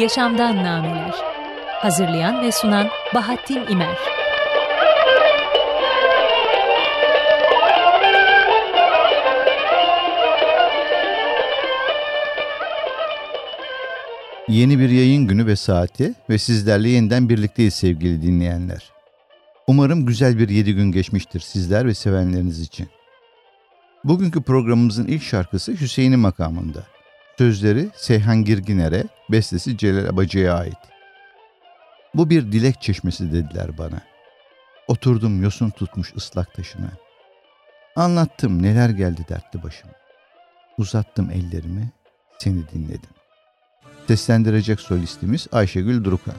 Yaşamdan Nameler Hazırlayan ve sunan Bahattin İmer Yeni bir yayın günü ve saati ve sizlerle yeniden birlikteyiz sevgili dinleyenler. Umarım güzel bir yedi gün geçmiştir sizler ve sevenleriniz için. Bugünkü programımızın ilk şarkısı Hüseyin'in makamında. Sözleri Seyhan Girginer'e, bestesi Celal Abacı'ya ait. Bu bir dilek çeşmesi dediler bana. Oturdum yosun tutmuş ıslak taşına. Anlattım neler geldi dertli başıma. Uzattım ellerimi, seni dinledim. Seslendirecek solistimiz Ayşegül Durukan.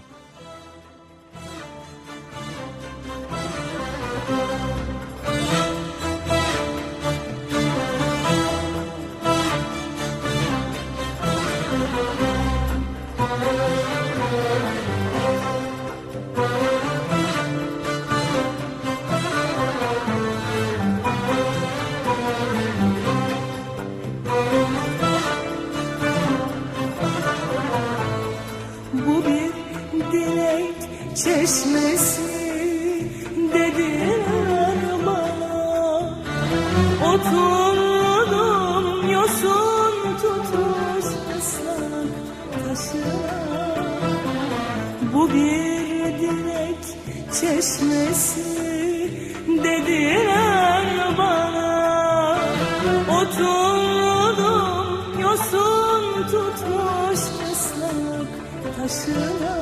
başkasına.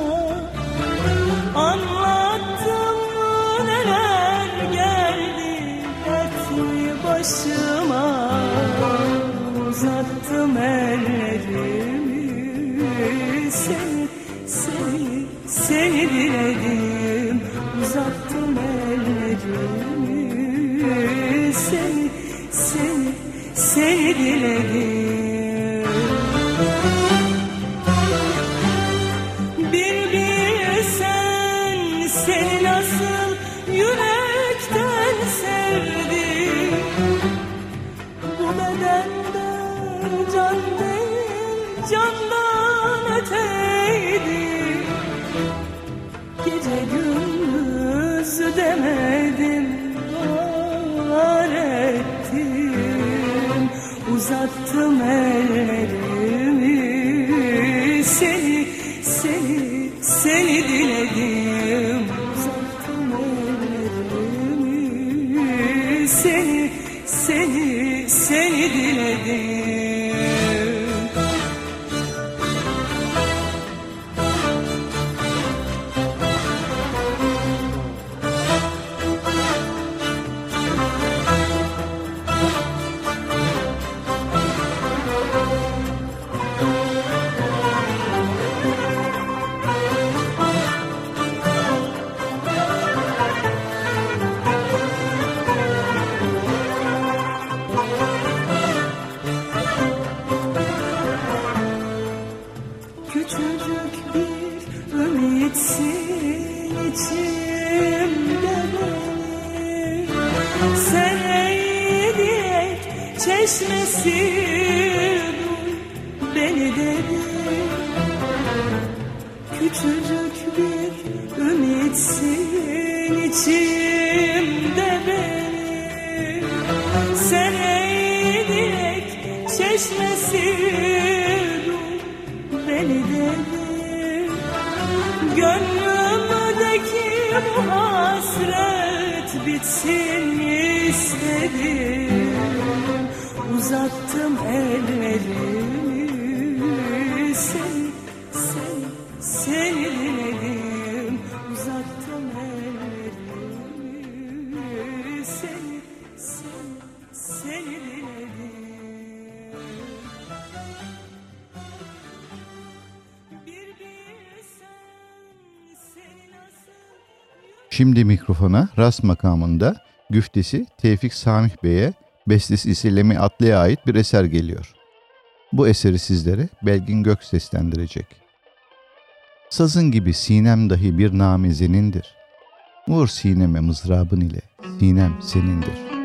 Anlattım mı neler geldi etmi başıma. Uzattım ellerimi seni seni seni diledim. Uzattım ellerimi seni seni seni diledim. seyrek çeşmesi beni dedi Küçücük bir ümitsin içimde beni. Seyrek çeşmesi beni dedi Gönlümdeki bu hasret bitsin istedim. Uzattım ellerimi. Şimdi mikrofona rast makamında güftesi Tevfik Samih Bey'e, bestesi ise Lemi Atlı'ya ait bir eser geliyor. Bu eseri sizlere Belgin Gök seslendirecek. Sazın gibi sinem dahi bir namizenindir. Vur sineme mızrabın ile, sinem senindir.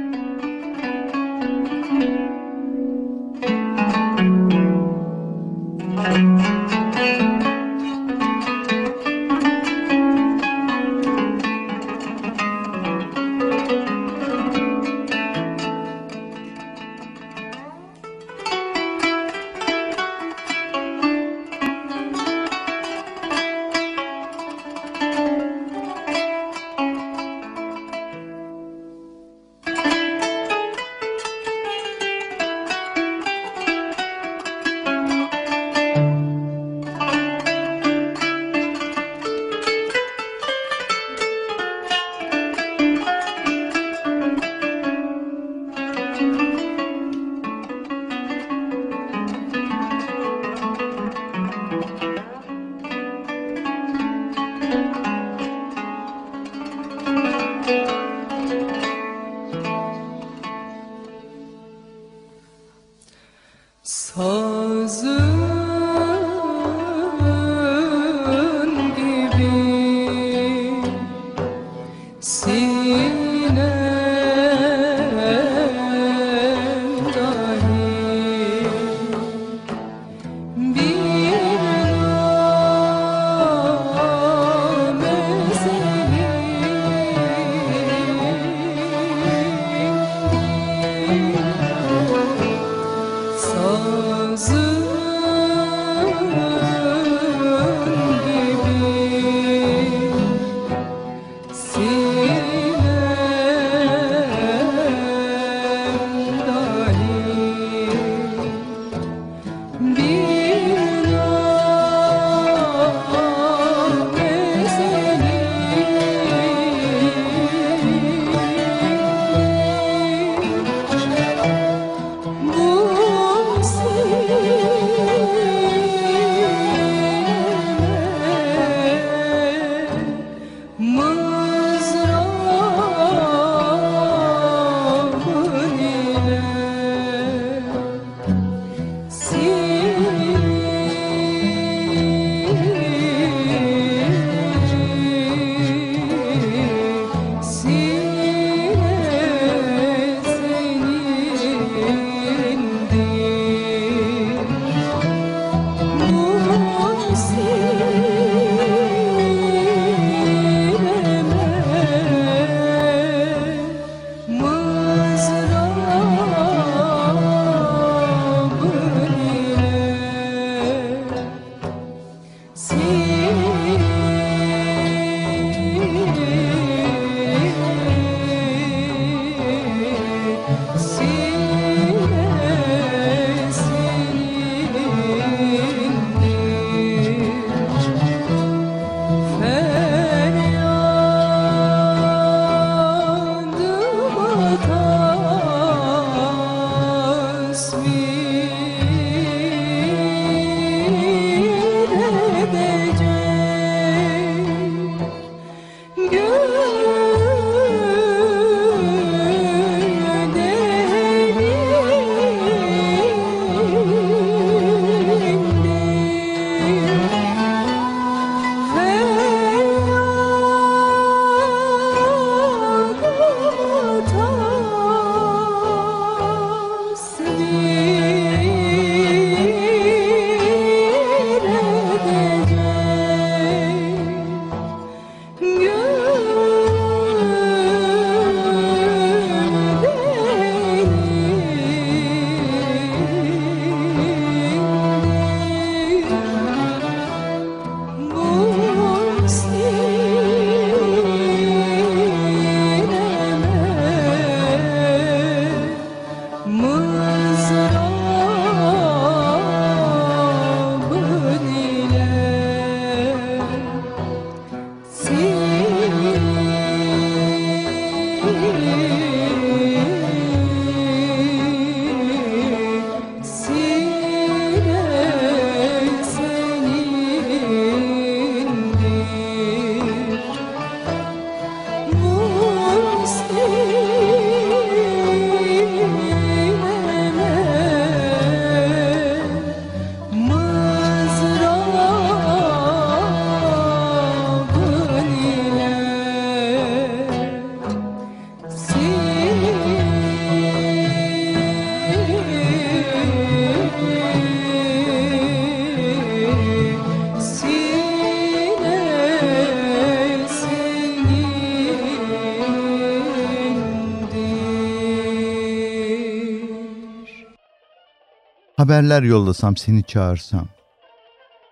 Haberler yollasam seni çağırsam.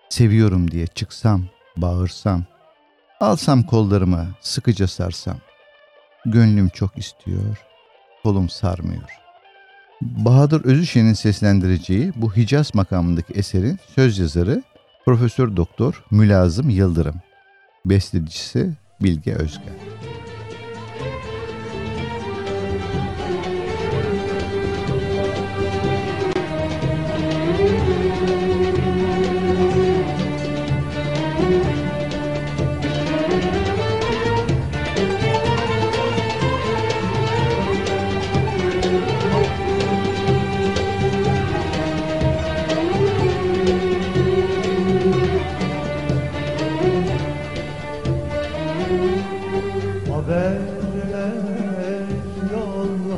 Seviyorum diye çıksam, bağırsam. Alsam kollarıma, sıkıca sarsam. Gönlüm çok istiyor, kolum sarmıyor. Bahadır Özüşen'in seslendireceği bu Hicaz makamındaki eserin söz yazarı Profesör Doktor Mülazım Yıldırım. Bestecisi Bilge Özgen.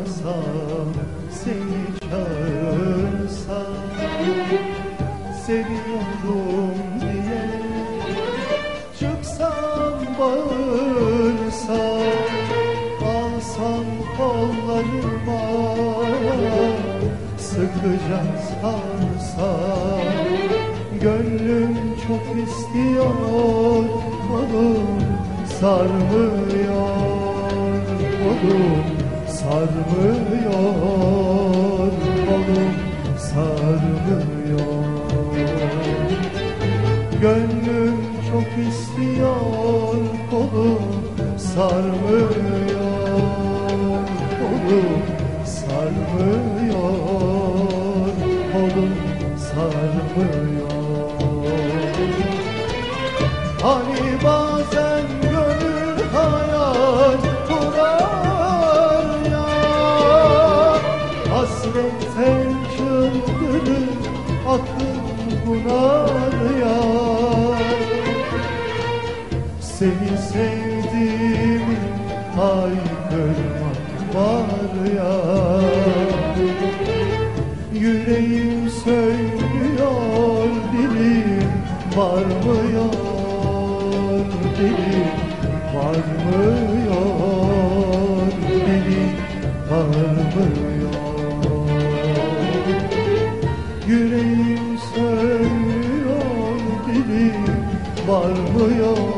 çağırsam, seni çağırsam Seviyorum diye çıksam bağırsam Alsam kollarıma sıkıca sarsam Gönlüm çok istiyor kolum sarmıyor kolum sarmıyor kolum sarmıyor. Gönlüm çok istiyor kolum sarmıyor. koyuyor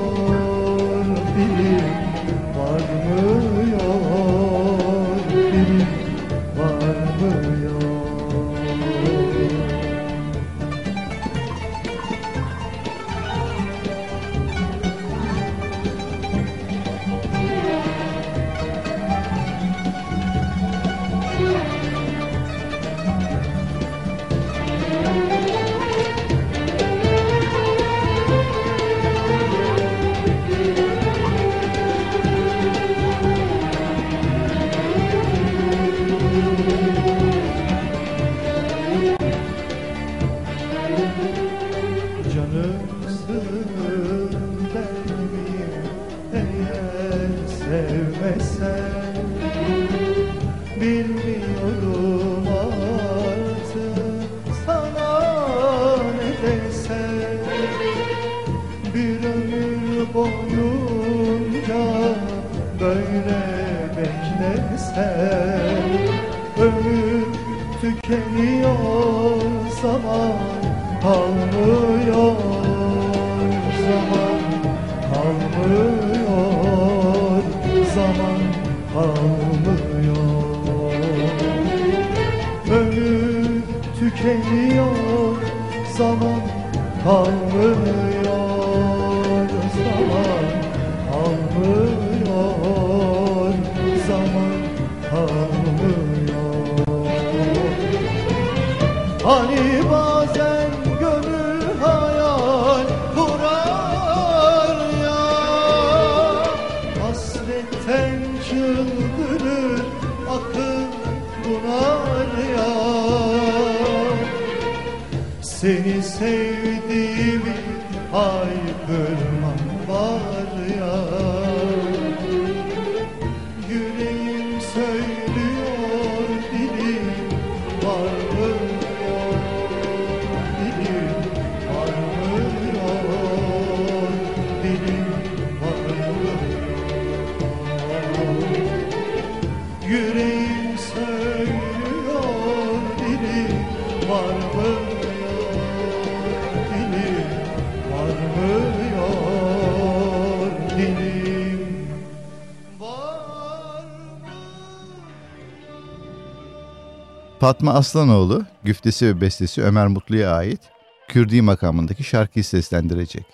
Fatma Aslanoğlu, güftesi ve bestesi Ömer Mutlu'ya ait Kürdi makamındaki şarkıyı seslendirecek.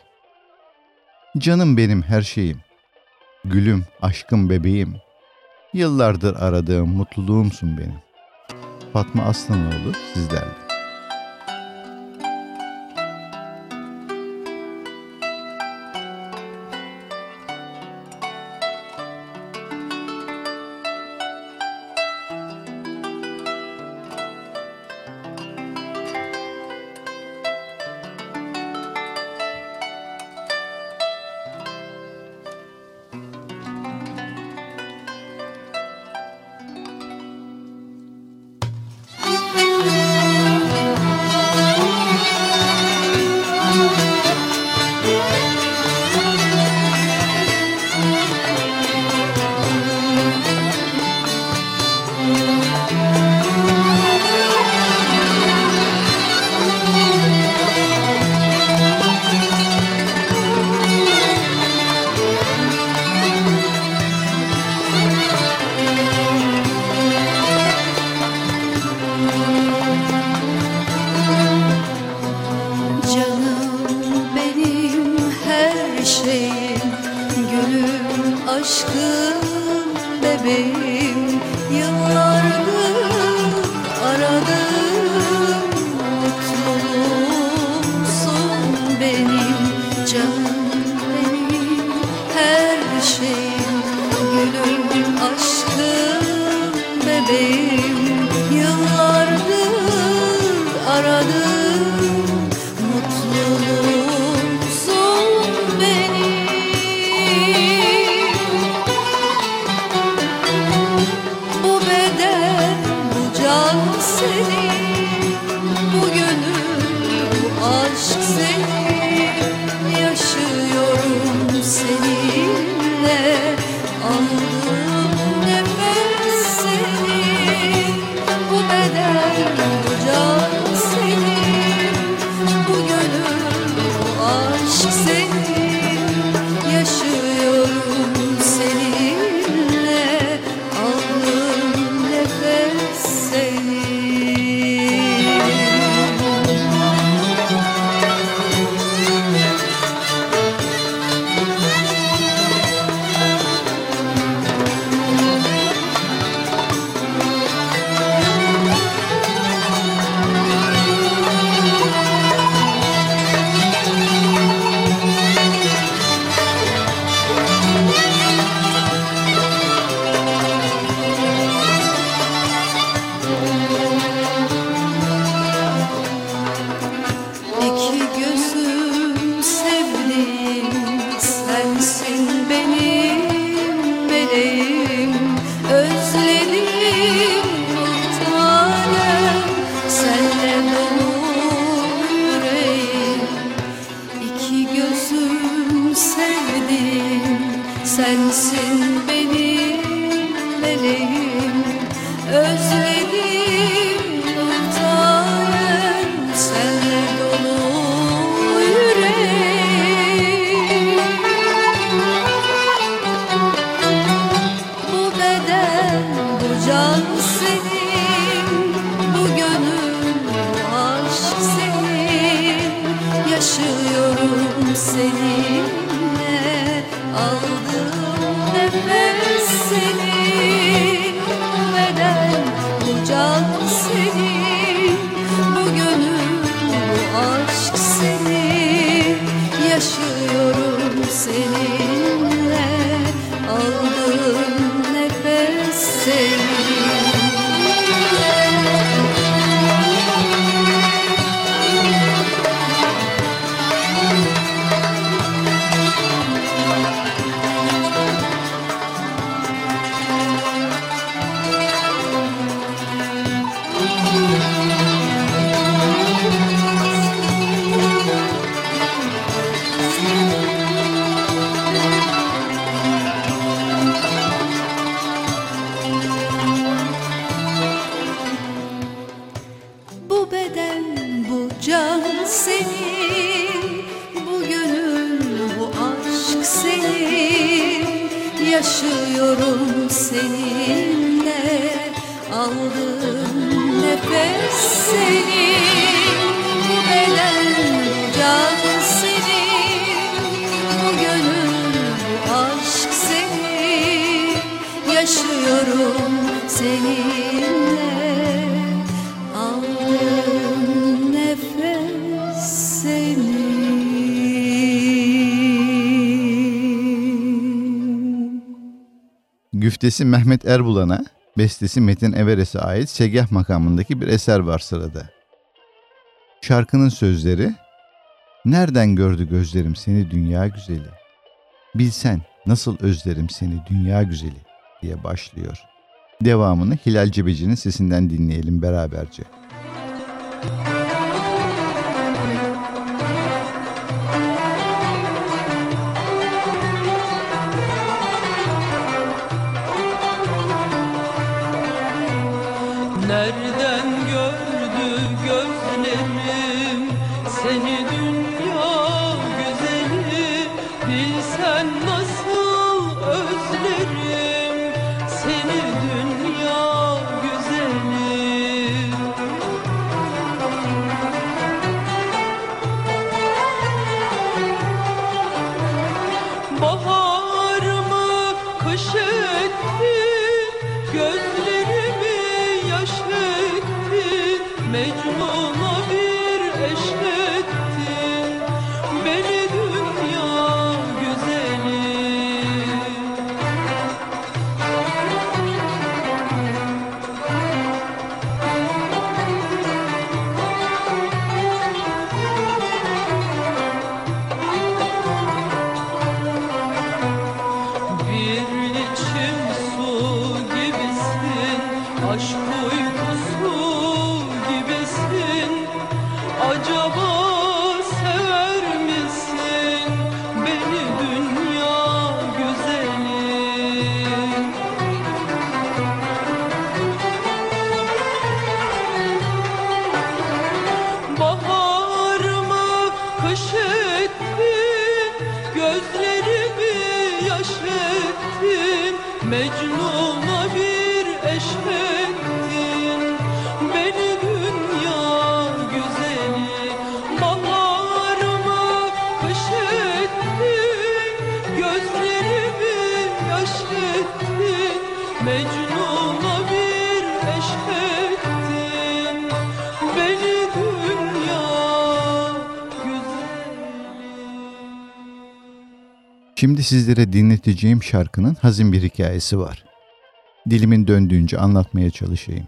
Canım benim her şeyim, gülüm, aşkım, bebeğim, yıllardır aradığım mutluluğumsun benim. Fatma Aslanoğlu sizlerle. her şeyim Gülüm aşkım bebeğim seninle Aldığım nefes senin Güftesi Mehmet Erbulan'a, bestesi Metin Everes'e ait Segah makamındaki bir eser var sırada. Şarkının sözleri, Nereden gördü gözlerim seni dünya güzeli? Bilsen nasıl özlerim seni dünya güzeli diye başlıyor. Devamını Hilal Cebeci'nin sesinden dinleyelim beraberce. Nereden sizlere dinleteceğim şarkının hazin bir hikayesi var. Dilimin döndüğünce anlatmaya çalışayım.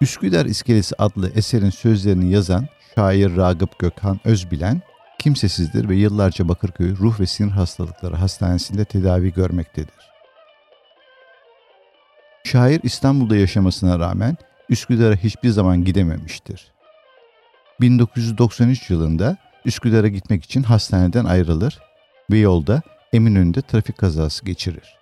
Üsküdar İskelesi adlı eserin sözlerini yazan şair Ragıp Gökhan Özbilen kimsesizdir ve yıllarca Bakırköy Ruh ve Sinir Hastalıkları Hastanesi'nde tedavi görmektedir. Şair İstanbul'da yaşamasına rağmen Üsküdar'a hiçbir zaman gidememiştir. 1993 yılında Üsküdar'a gitmek için hastaneden ayrılır ve yolda Eminönü'nde trafik kazası geçirir.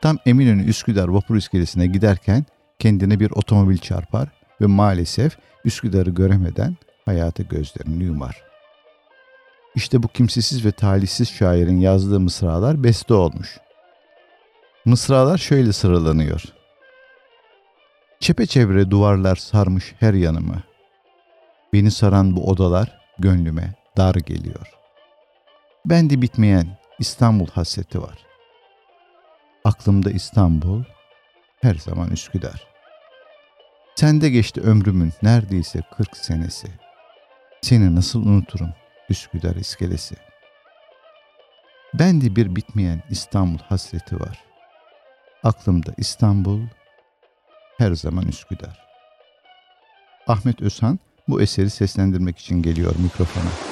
Tam Eminönü Üsküdar vapur iskelesine giderken kendine bir otomobil çarpar ve maalesef Üsküdar'ı göremeden hayata gözlerini yumar. İşte bu kimsesiz ve talihsiz şairin yazdığı mısralar beste olmuş. Mısralar şöyle sıralanıyor. Çepeçevre duvarlar sarmış her yanımı. Beni saran bu odalar gönlüme dar geliyor. Bende bitmeyen İstanbul hasreti var. Aklımda İstanbul, her zaman Üsküdar. Sende geçti ömrümün neredeyse 40 senesi. Seni nasıl unuturum Üsküdar iskelesi. Bende bir bitmeyen İstanbul hasreti var. Aklımda İstanbul, her zaman Üsküdar. Ahmet Özhan bu eseri seslendirmek için geliyor mikrofona.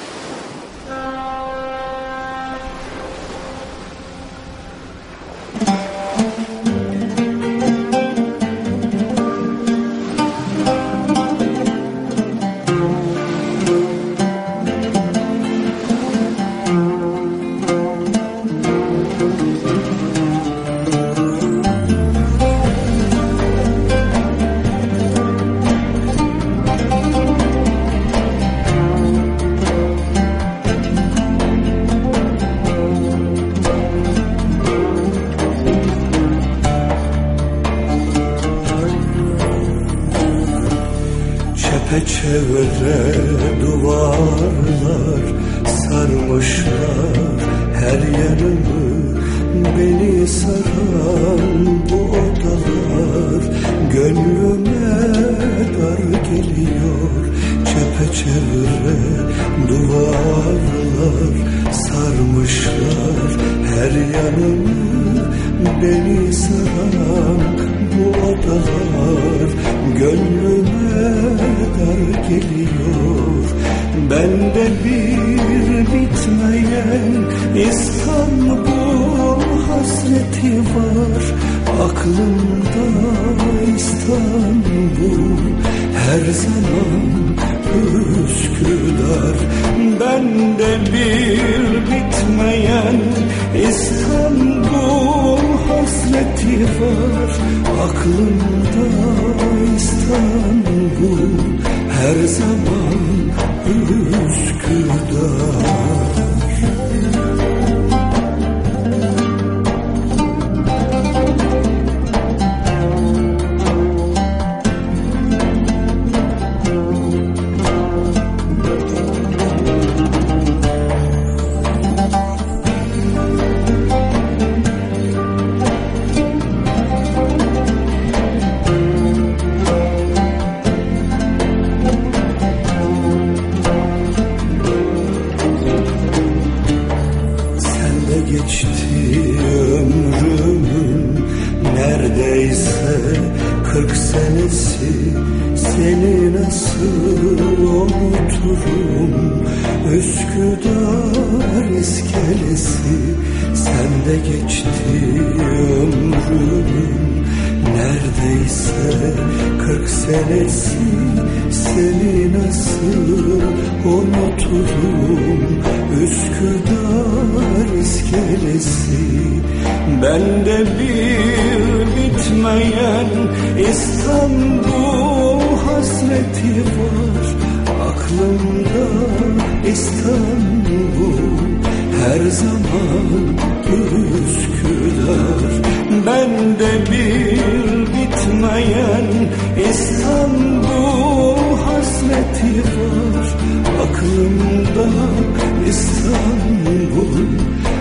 İstanbul her zaman Üsküdar. Bende bir bitmeyen İstanbul hasreti var. Aklımda İstanbul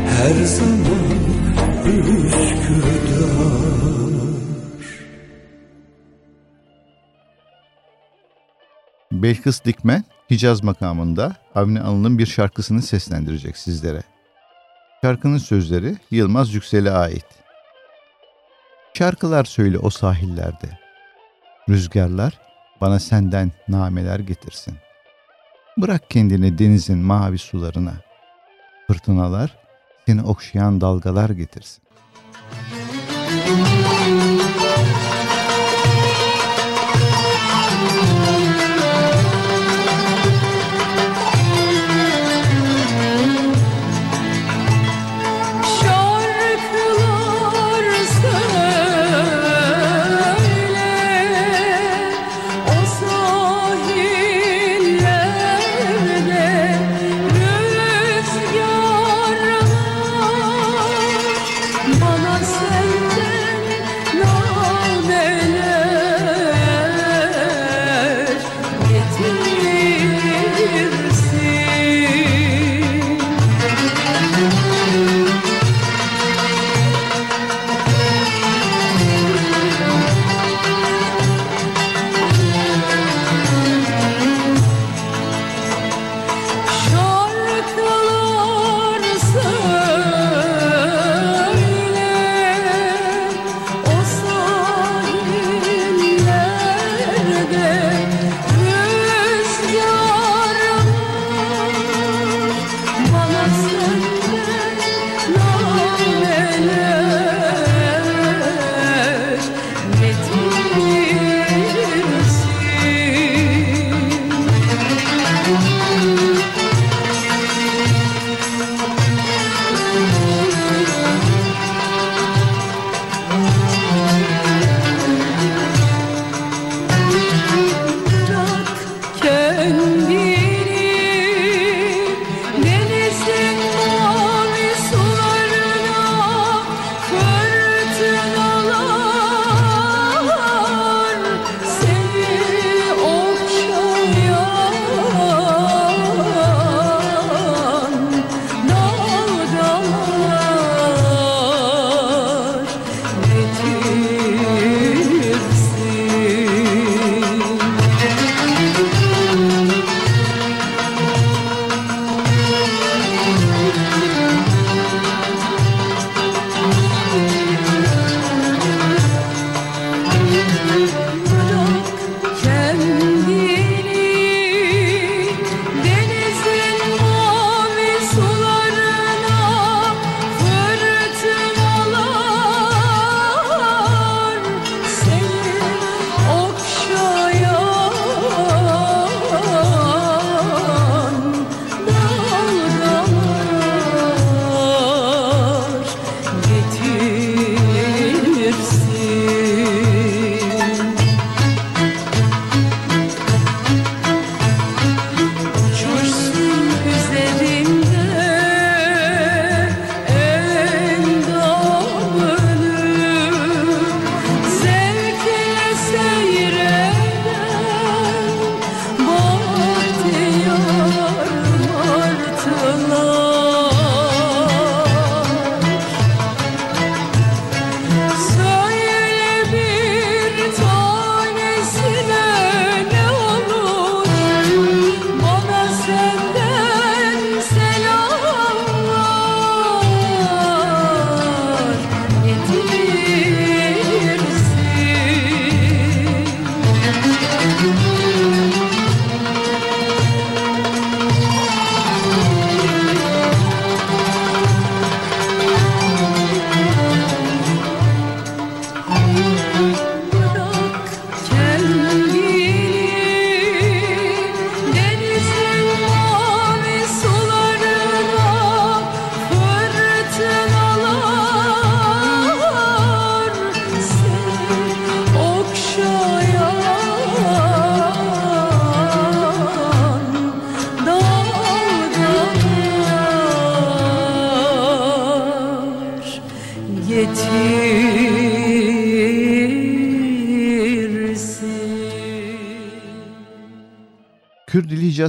her zaman Üsküdar Belkıs Dikmen Hicaz makamında Avni Anıl'ın bir şarkısını seslendirecek sizlere. Şarkının sözleri Yılmaz Yüksel'e ait. Şarkılar söyle o sahillerde. Rüzgarlar bana senden nameler getirsin. Bırak kendini denizin mavi sularına. Fırtınalar seni okşayan dalgalar getirsin. Müzik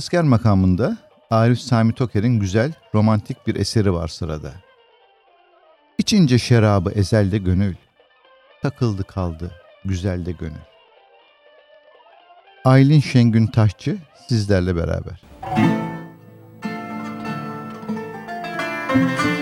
Vaazkar makamında Arif Sami Toker'in güzel, romantik bir eseri var sırada. İçince şarabı ezelde gönül, takıldı kaldı güzelde gönül. Aylin Şengün Taşçı sizlerle beraber. Müzik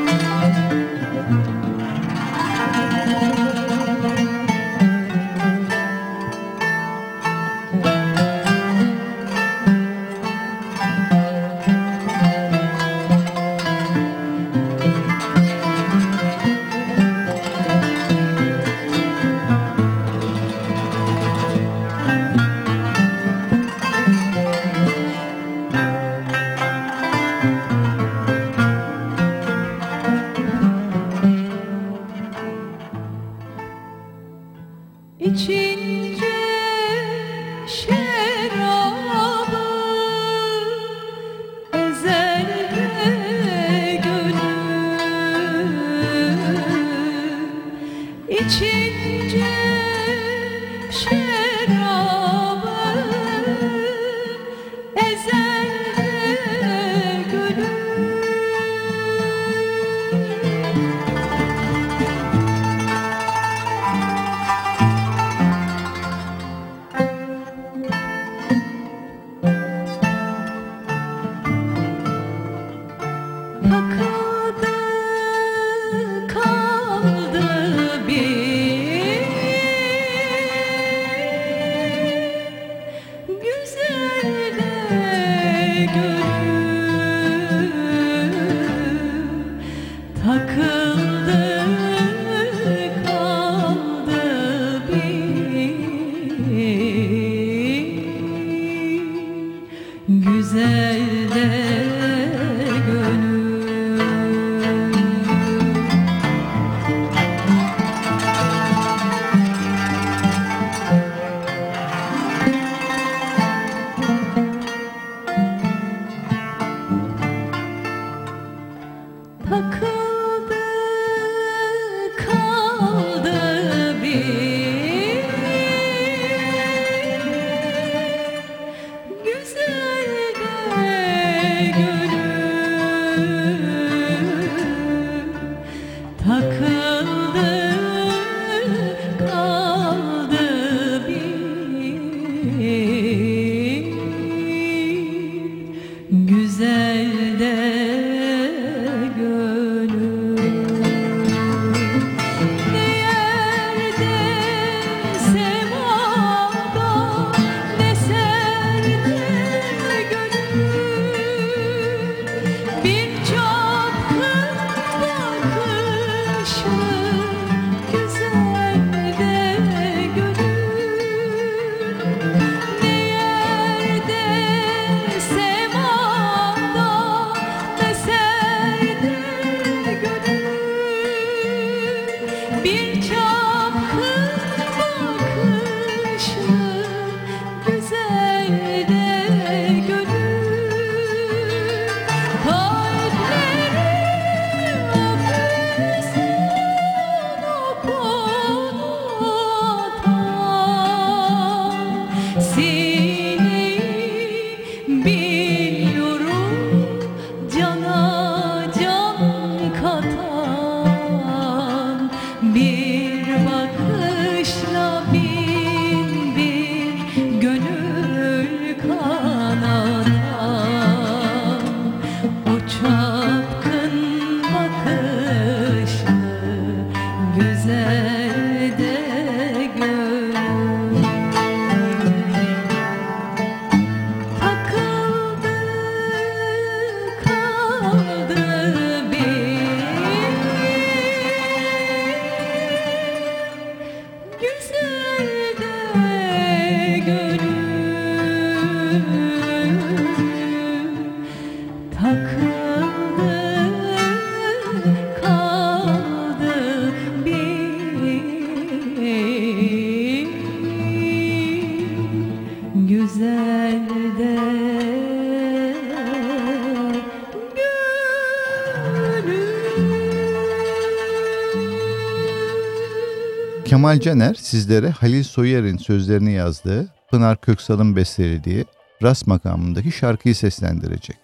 Kemal Caner sizlere Halil Soyer'in sözlerini yazdığı Pınar Köksal'ın bestelediği Ras makamındaki şarkıyı seslendirecek.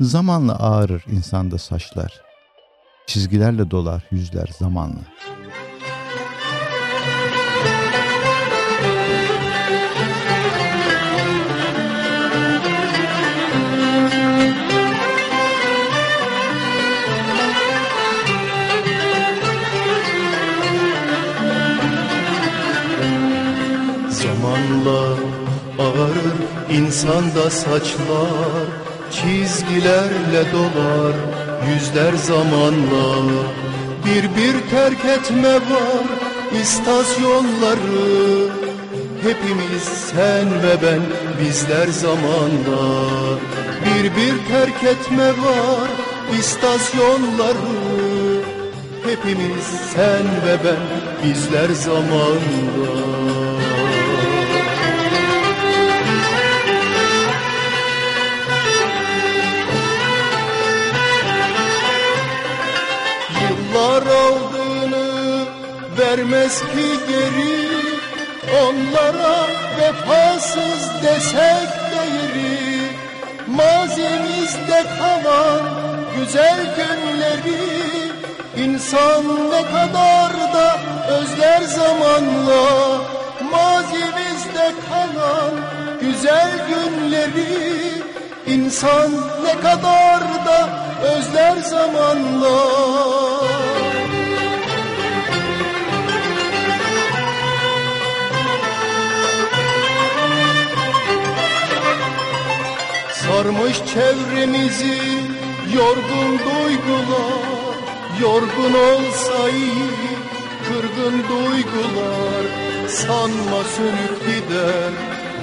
Zamanla ağarır insanda saçlar, çizgilerle dolar yüzler zamanla. İnsanda saçlar Çizgilerle dolar yüzler zamanla Bir bir terk etme var istasyonları Hepimiz sen ve ben bizler zamanla Bir bir terk etme var istasyonları Hepimiz sen ve ben bizler zamanda vermez ki geri Onlara vefasız desek değeri Mazimizde kalan güzel günleri İnsan ne kadar da özler zamanla. Mazimizde kalan güzel günleri İnsan ne kadar da özler zamanla Sarmış çevremizi yorgun duygular. Yorgun olsa iyi kırgın duygular. Sanma sönüp gider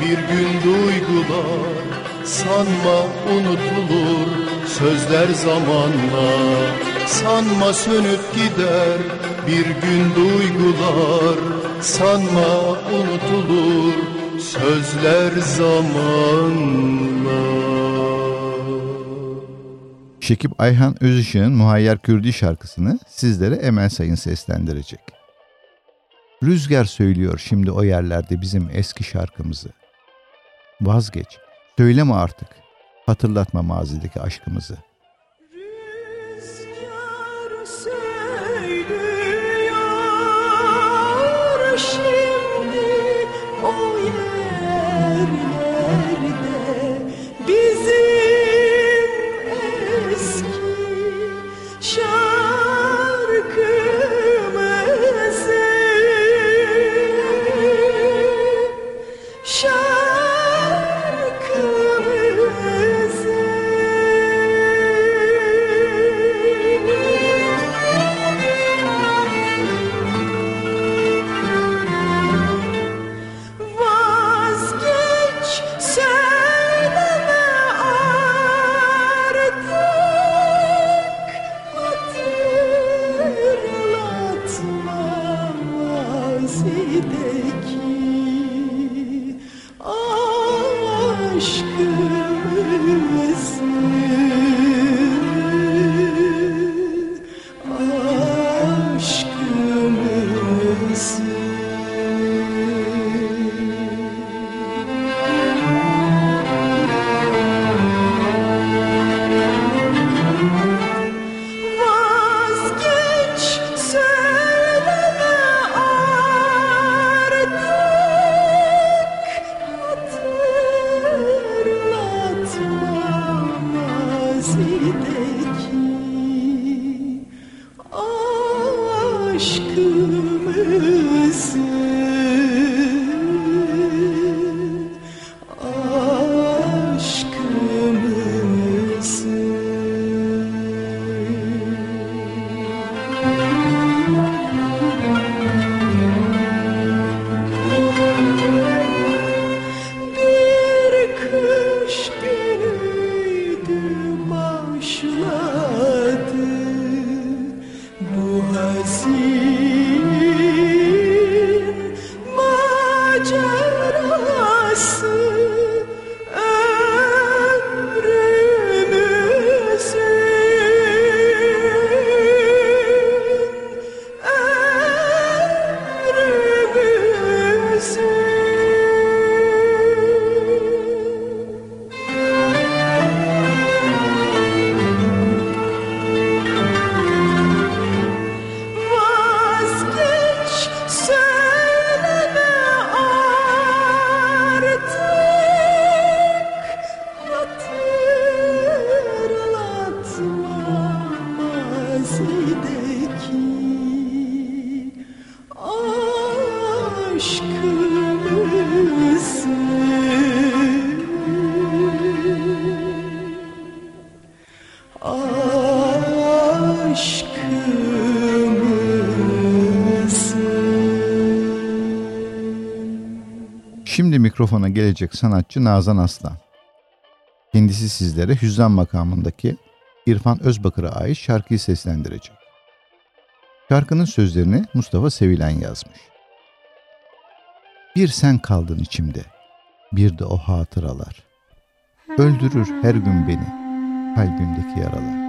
bir gün duygular. Sanma unutulur sözler zamanla. Sanma sönüp gider bir gün duygular. Sanma unutulur sözler zamanla Şekip Ayhan Özışık'ın Muhayyer Kürdi şarkısını sizlere Emel Sayın seslendirecek. Rüzgar söylüyor şimdi o yerlerde bizim eski şarkımızı. Vazgeç, söyleme artık, hatırlatma mazideki aşkımızı. Mikrofona gelecek sanatçı Nazan Aslan. Kendisi sizlere Hüzzam makamındaki İrfan Özbakır'a ait şarkıyı seslendirecek. Şarkının sözlerini Mustafa Sevilen yazmış. Bir sen kaldın içimde, bir de o hatıralar. Öldürür her gün beni, kalbimdeki yaralar.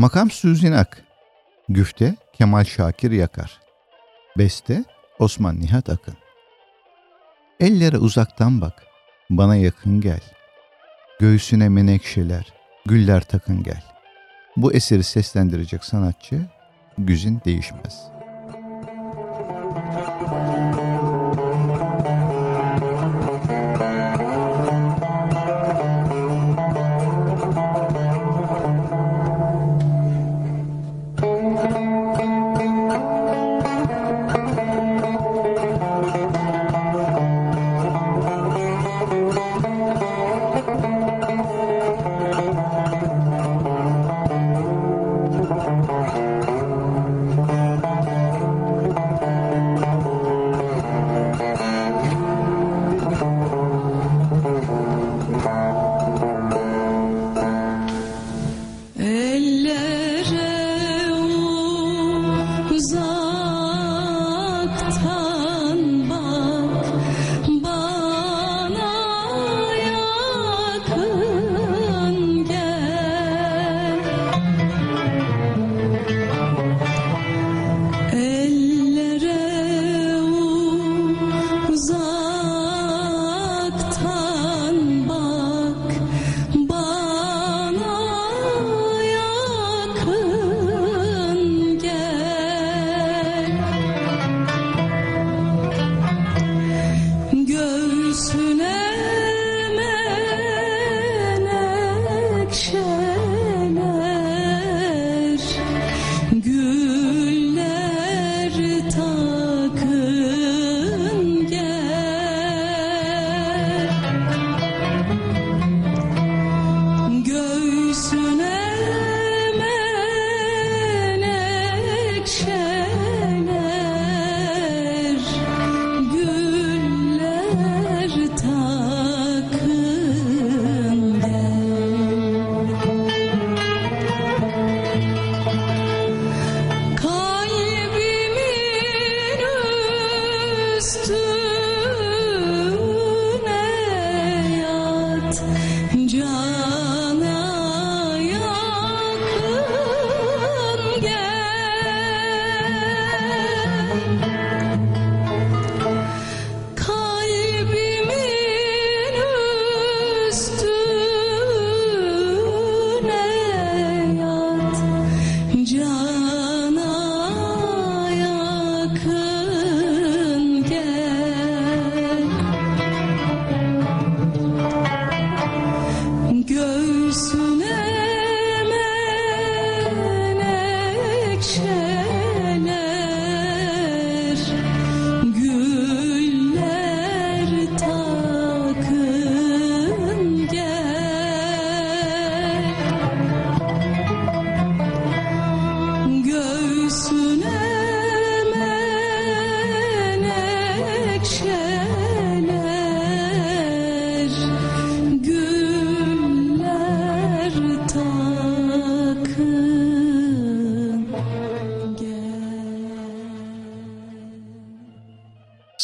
Makam Süzin Ak. Güfte Kemal Şakir Yakar. Beste Osman Nihat Akın. Ellere uzaktan bak, bana yakın gel. Göğsüne menekşeler, güller takın gel. Bu eseri seslendirecek sanatçı Güzin Değişmez.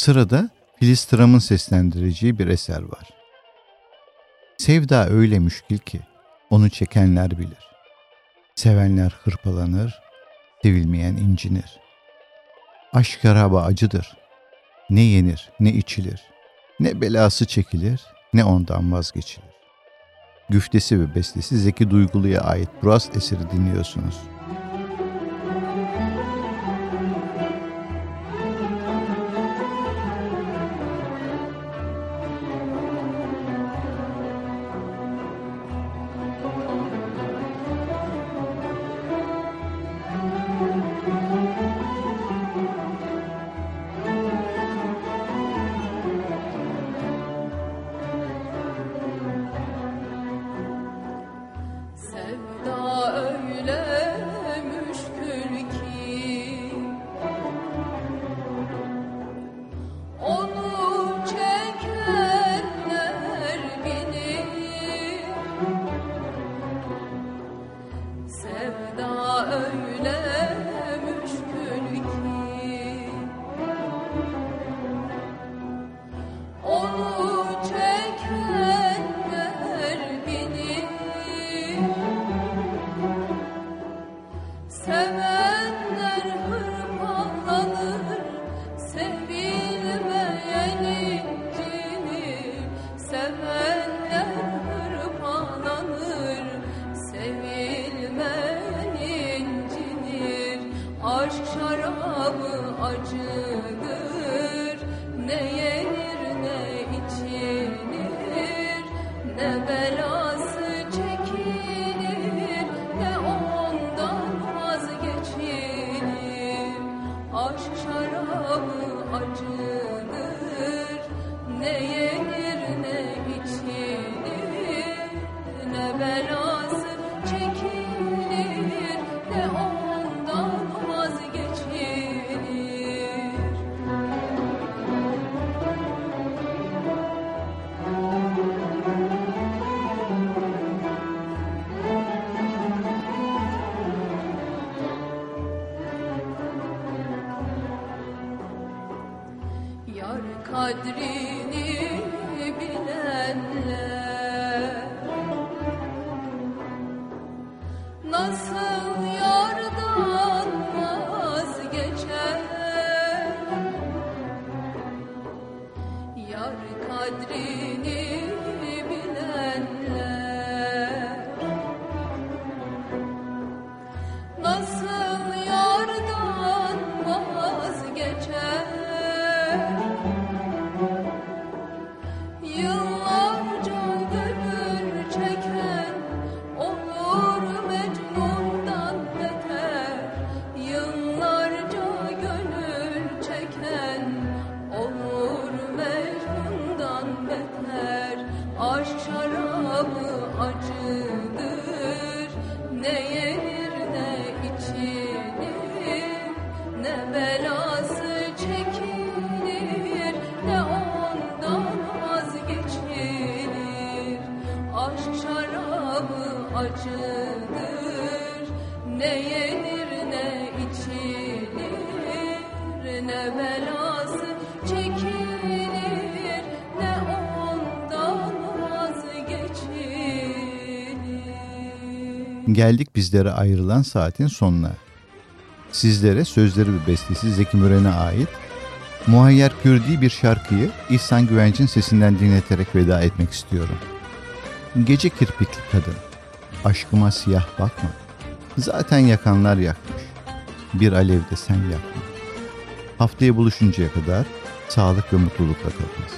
Sırada Filiz seslendireceği bir eser var. Sevda öyle müşkil ki onu çekenler bilir. Sevenler hırpalanır, sevilmeyen incinir. Aşk araba acıdır. Ne yenir, ne içilir. Ne belası çekilir, ne ondan vazgeçilir. Güftesi ve bestesi Zeki Duygulu'ya ait Buras eseri dinliyorsunuz. Geldik bizlere ayrılan saatin sonuna. Sizlere sözleri ve bestesi Zeki Müren'e ait Muayyer Kürdi bir şarkıyı İhsan Güvenç'in sesinden dinleterek veda etmek istiyorum. Gece kirpikli kadın, aşkıma siyah bakma. Zaten yakanlar yakmış. Bir alevde sen yakma. Haftaya buluşuncaya kadar sağlık ve mutlulukla kalınız.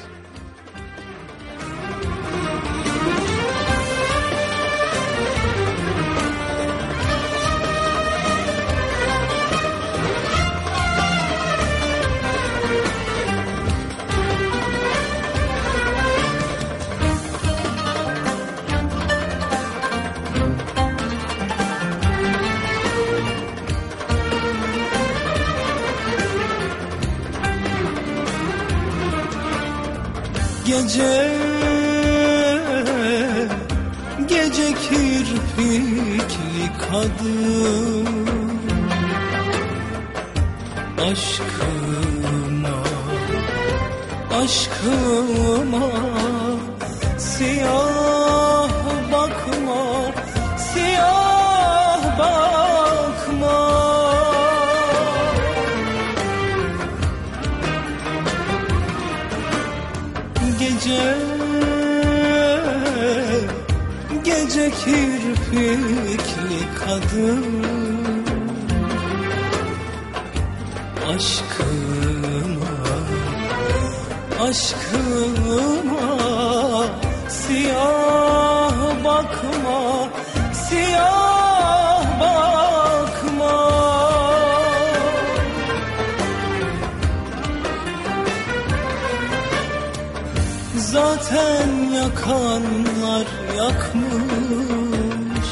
Zaten yakanlar yakmış.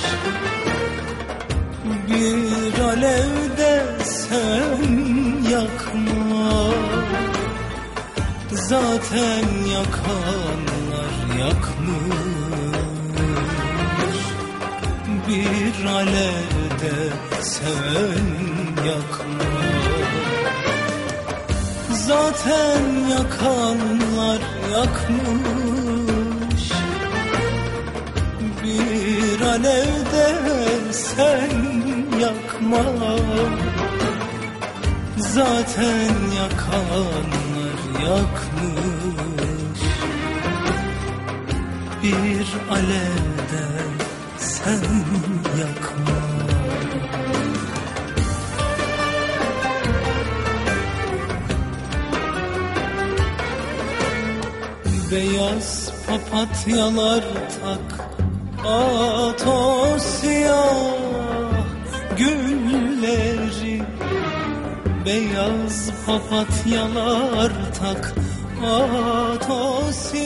Bir alevde sen yakma. Zaten yakanlar yakmış. Bir alevde sen yakma. Zaten yakanlar yakmış. Bir alevde sen yakma. Zaten yakanlar yakmış. Bir alevde sen yakma Beyaz papatyalar tak At siyah gülleri Beyaz papatyalar tak At o siyah